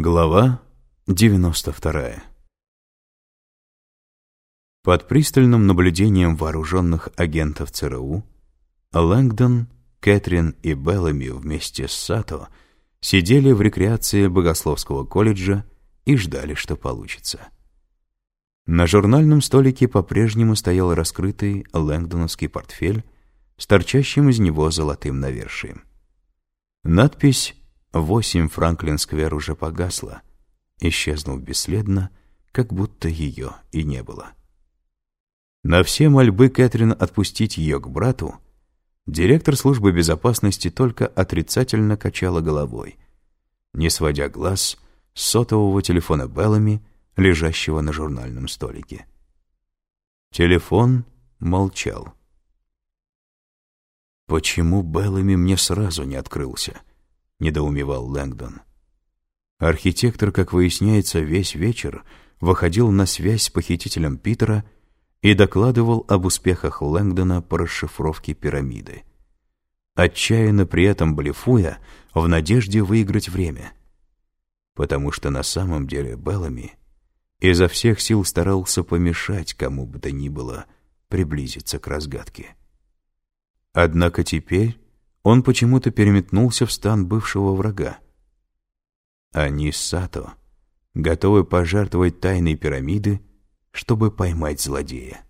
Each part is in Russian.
Глава 92 Под пристальным наблюдением вооруженных агентов ЦРУ Лэнгдон, Кэтрин и Беллами вместе с Сато сидели в рекреации Богословского колледжа и ждали, что получится. На журнальном столике по-прежнему стоял раскрытый лэнгдоновский портфель с торчащим из него золотым навершием. Надпись Восемь Франклин-сквер уже погасла, исчезнув бесследно, как будто ее и не было. На все мольбы Кэтрин отпустить ее к брату, директор службы безопасности только отрицательно качала головой, не сводя глаз с сотового телефона Беллами, лежащего на журнальном столике. Телефон молчал. «Почему Беллами мне сразу не открылся?» — недоумевал Лэнгдон. Архитектор, как выясняется, весь вечер выходил на связь с похитителем Питера и докладывал об успехах Лэнгдона по расшифровке пирамиды. Отчаянно при этом блефуя в надежде выиграть время. Потому что на самом деле Беллами изо всех сил старался помешать кому бы то ни было приблизиться к разгадке. Однако теперь он почему-то переметнулся в стан бывшего врага. Они с Сато готовы пожертвовать тайной пирамиды, чтобы поймать злодея.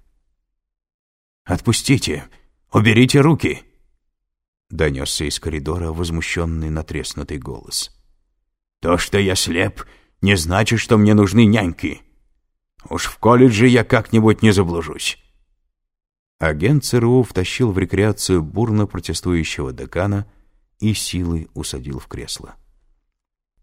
«Отпустите! Уберите руки!» Донесся из коридора возмущенный натреснутый голос. «То, что я слеп, не значит, что мне нужны няньки. Уж в колледже я как-нибудь не заблужусь. Агент ЦРУ втащил в рекреацию бурно протестующего декана и силой усадил в кресло.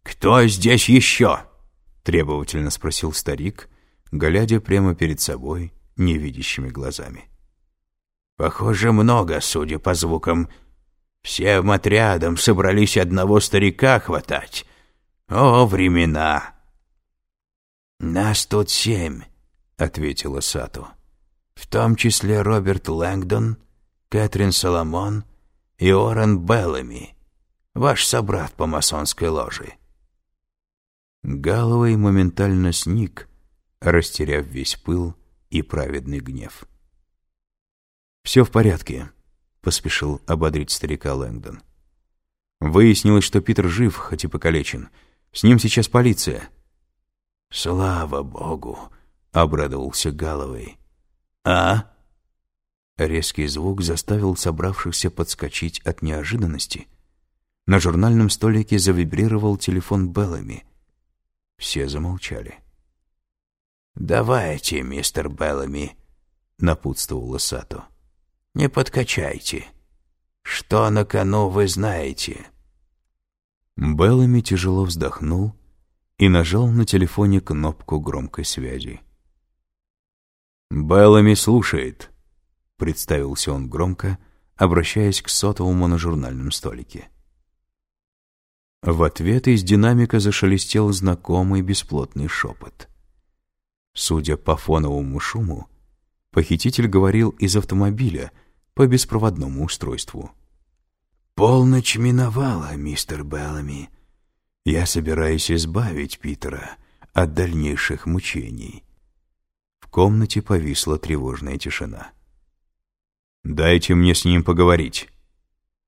«Кто здесь еще?» — требовательно спросил старик, глядя прямо перед собой невидящими глазами. «Похоже, много, судя по звукам. Всем отрядом собрались одного старика хватать. О, времена!» «Нас тут семь», — ответила Сату в том числе Роберт Лэнгдон, Кэтрин Соломон и Орен Беллами, ваш собрат по масонской ложе». Галлоуэй моментально сник, растеряв весь пыл и праведный гнев. «Все в порядке», — поспешил ободрить старика Лэнгдон. Выяснилось, что Питер жив, хоть и покалечен. С ним сейчас полиция. «Слава богу!» — обрадовался Галлоуэй. «А?» Резкий звук заставил собравшихся подскочить от неожиданности. На журнальном столике завибрировал телефон Беллами. Все замолчали. «Давайте, мистер Беллами», — напутствовала Сато. «Не подкачайте. Что на кону вы знаете?» Беллами тяжело вздохнул и нажал на телефоне кнопку громкой связи. «Беллами слушает», — представился он громко, обращаясь к сотовому на журнальном столике. В ответ из динамика зашелестел знакомый бесплотный шепот. Судя по фоновому шуму, похититель говорил из автомобиля по беспроводному устройству. «Полночь миновала, мистер Беллами. Я собираюсь избавить Питера от дальнейших мучений комнате повисла тревожная тишина. «Дайте мне с ним поговорить».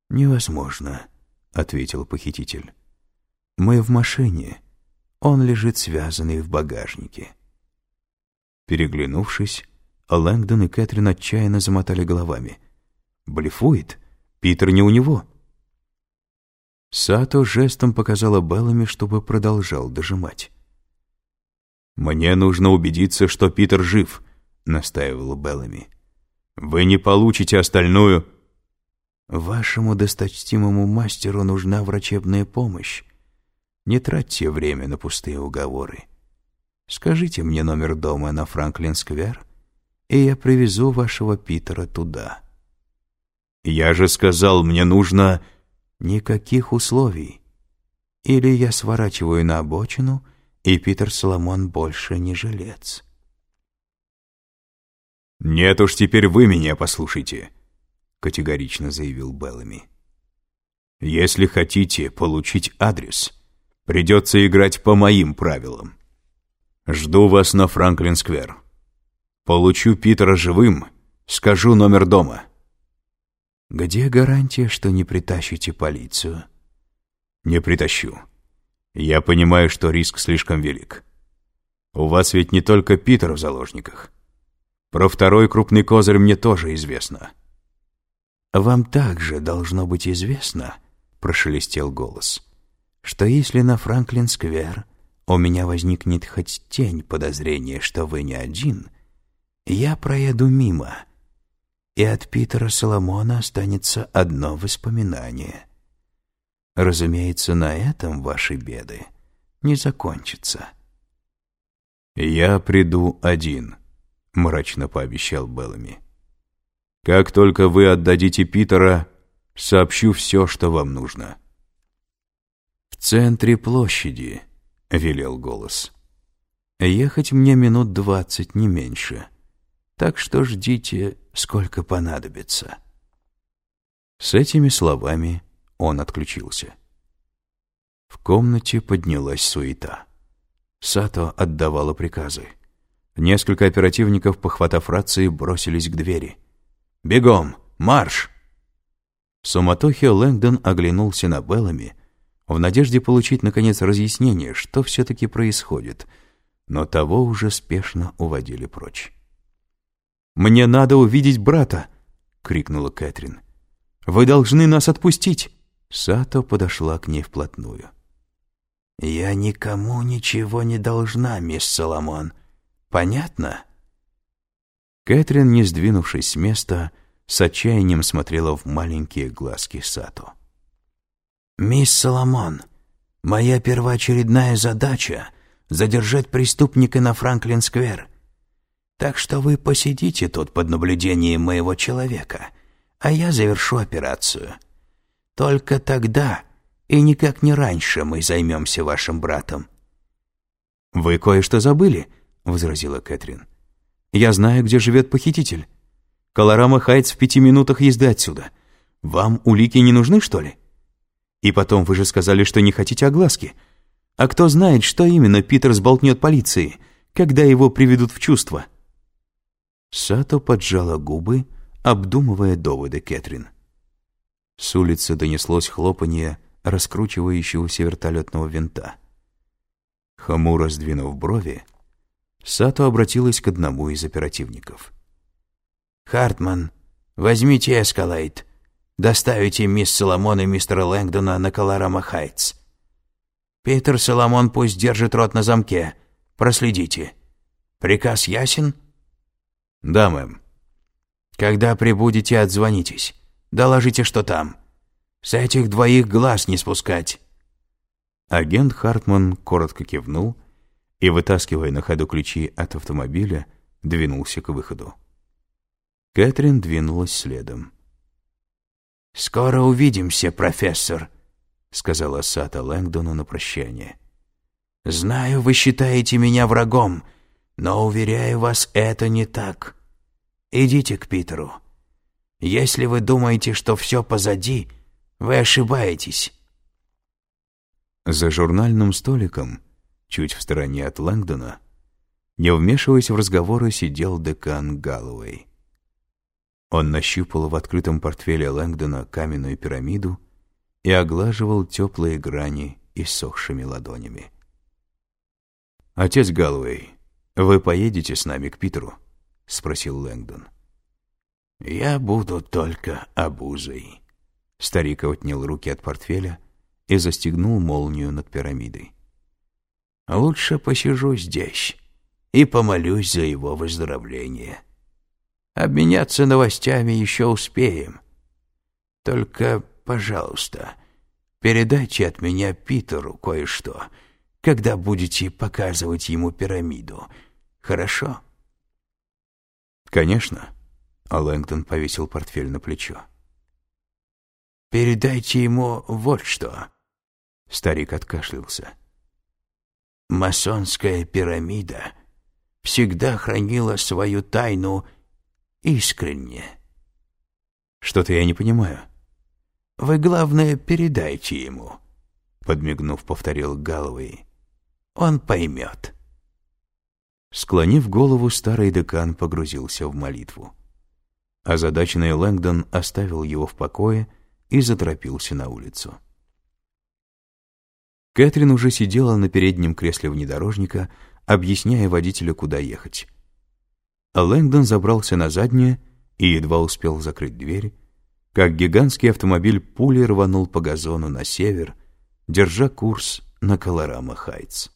«Невозможно», — ответил похититель. «Мы в машине. Он лежит связанный в багажнике». Переглянувшись, Лэнгдон и Кэтрин отчаянно замотали головами. «Блефует? Питер не у него». Сато жестом показала Беллами, чтобы продолжал дожимать. «Мне нужно убедиться, что Питер жив», — настаивал Беллами. «Вы не получите остальную...» «Вашему досточтимому мастеру нужна врачебная помощь. Не тратьте время на пустые уговоры. Скажите мне номер дома на Франклин-сквер, и я привезу вашего Питера туда». «Я же сказал, мне нужно...» «Никаких условий. Или я сворачиваю на обочину, — и Питер Соломон больше не жилец. «Нет уж, теперь вы меня послушайте», — категорично заявил Беллами. «Если хотите получить адрес, Придется играть по моим правилам. Жду вас на Франклин-сквер. Получу Питера живым, скажу номер дома. Где гарантия, что не притащите полицию? Не притащу. Я понимаю, что риск слишком велик. У вас ведь не только Питер в заложниках. Про второй крупный козырь мне тоже известно. Вам также должно быть известно, прошелестел голос, что если на Франклин-сквер у меня возникнет хоть тень подозрения, что вы не один, я проеду мимо, и от Питера Соломона останется одно воспоминание. Разумеется, на этом ваши беды не закончатся. «Я приду один», — мрачно пообещал Беллами. «Как только вы отдадите Питера, сообщу все, что вам нужно». «В центре площади», — велел голос. «Ехать мне минут двадцать, не меньше. Так что ждите, сколько понадобится». С этими словами он отключился. В комнате поднялась суета. Сато отдавала приказы. Несколько оперативников, похватав рации, бросились к двери. «Бегом! Марш!» В суматохе Лэнгдон оглянулся на Беллами в надежде получить, наконец, разъяснение, что все-таки происходит, но того уже спешно уводили прочь. «Мне надо увидеть брата!» — крикнула Кэтрин. «Вы должны нас отпустить!» Сато подошла к ней вплотную. «Я никому ничего не должна, мисс Соломон. Понятно?» Кэтрин, не сдвинувшись с места, с отчаянием смотрела в маленькие глазки Сато. «Мисс Соломон, моя первоочередная задача — задержать преступника на Франклин-сквер. Так что вы посидите тут под наблюдением моего человека, а я завершу операцию. Только тогда и никак не раньше мы займемся вашим братом». «Вы кое-что забыли», — возразила Кэтрин. «Я знаю, где живет похититель. Колорама Хайтс в пяти минутах езды отсюда. Вам улики не нужны, что ли? И потом, вы же сказали, что не хотите огласки. А кто знает, что именно Питер сболтнет полиции, когда его приведут в чувство?» Сато поджала губы, обдумывая доводы Кэтрин. С улицы донеслось хлопанье раскручивающегося вертолетного винта. Хмуро сдвинув брови, Сато обратилась к одному из оперативников. «Хартман, возьмите эскалейт. Доставите мисс Соломон и мистера Лэнгдона на Колорама Хайтс. Питер Соломон пусть держит рот на замке. Проследите. Приказ ясен?» «Да, мэм». «Когда прибудете, отзвонитесь. Доложите, что там. С этих двоих глаз не спускать». Агент Хартман коротко кивнул и, вытаскивая на ходу ключи от автомобиля, двинулся к выходу. Кэтрин двинулась следом. «Скоро увидимся, профессор», — сказала Сата Лэнгдону на прощание. «Знаю, вы считаете меня врагом, но, уверяю вас, это не так. Идите к Питеру. Если вы думаете, что все позади, вы ошибаетесь. За журнальным столиком, чуть в стороне от Лэнгдона, не вмешиваясь в разговоры, сидел декан Галлоуэй. Он нащупал в открытом портфеле Лэнгдона каменную пирамиду и оглаживал теплые грани иссохшими ладонями. «Отец Галлоуэй, вы поедете с нами к Питеру?» — спросил Лэнгдон. «Я буду только обузой», Старик отнял руки от портфеля и застегнул молнию над пирамидой. «Лучше посижу здесь и помолюсь за его выздоровление. Обменяться новостями еще успеем. Только, пожалуйста, передайте от меня Питеру кое-что, когда будете показывать ему пирамиду. Хорошо?» «Конечно», — а Лэнгдон повесил портфель на плечо. Передайте ему вот что. Старик откашлялся. Масонская пирамида всегда хранила свою тайну искренне. Что-то я не понимаю. Вы, главное, передайте ему. подмигнув, повторил Галлоуэй. «Он поймет». Склонив голову, старый декан погрузился в молитву. Озадаченный Лэнгдон оставил его в покое и заторопился на улицу. Кэтрин уже сидела на переднем кресле внедорожника, объясняя водителю, куда ехать. Лэнгдон забрался на заднее и едва успел закрыть дверь, как гигантский автомобиль пулей рванул по газону на север, держа курс на Колорама-Хайтс.